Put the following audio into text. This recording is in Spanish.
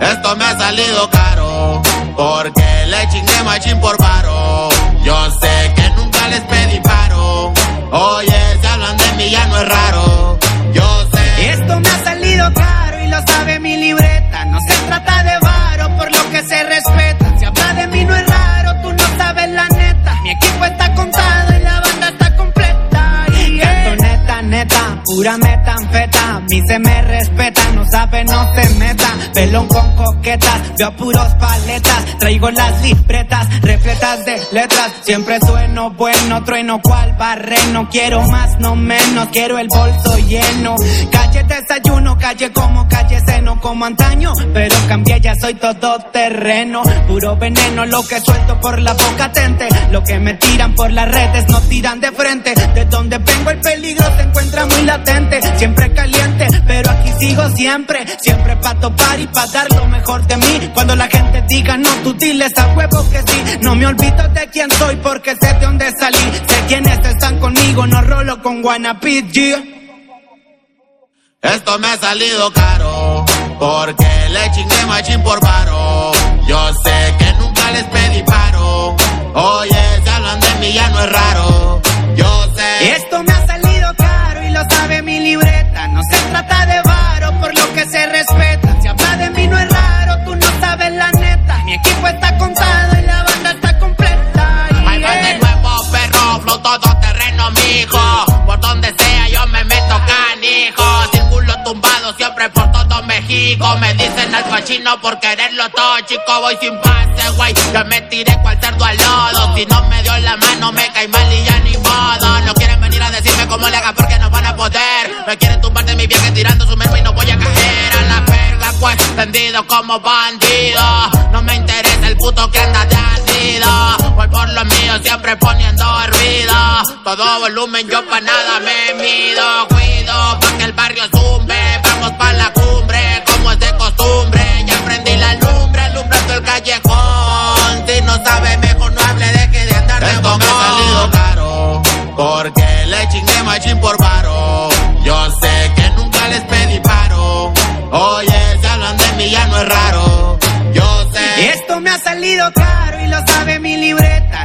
Esto me ha salido caro, porque le chingué machín por paro. Yo sé neta, pura metanfeta. Mí se me respeta, no sabe, no se meta. Pelón con coquetas, veo puros paletas. Traigo las libretas, repletas de letras. Siempre sueno bueno, trueno cual barreno. Quiero más, no menos, quiero el bolso lleno. Calle desayuno, calle como calle seno, como antaño. Pero cambié, ya soy todo terreno. Puro veneno, lo que suelto por la boca tente. Lo que me tiran por las redes, no tiran de frente. De donde vengo el peligro se encuentra muy latente. Siempre caliente, pero aquí sigo siempre. Siempre pa' topar y pa' dar lo mejor de mí. Cuando la gente diga no, tú diles a huevo que sí. No me olvido de quién soy porque sé de dónde salí. Sé quiénes están conmigo, no rolo con yeah. Esto me ha salido caro, porque le chingué machín por paro. Yo sé que nunca les pedí paro. Oye, siempre por todo México. Me dicen al cochino por quererlo todo, chico. Voy sin pase, güey. Yo me tiré cual cerdo al lodo. Si no me dio la mano, me cae mal y ya ni modo. No quieren venir a decirme cómo le haga porque no van a poder. Me quieren tumbar de mi viaje tirando su merma y no voy a caer a la verga, pues. Tendido como bandido. No me interesa el puto que anda de ardido. Voy por lo mío, siempre poniendo ruido. Todo volumen, yo pa' nada me mido. Cuido pa' que el barrio zumbe. Sabe, mejor no hable de que de andar de Esto me ha salido caro, porque le chingué machín por paro. Yo sé que nunca les pedí paro. Oye, se hablan de mí, ya no es raro. Yo sé. Esto me ha salido caro y lo sabe mi libreta.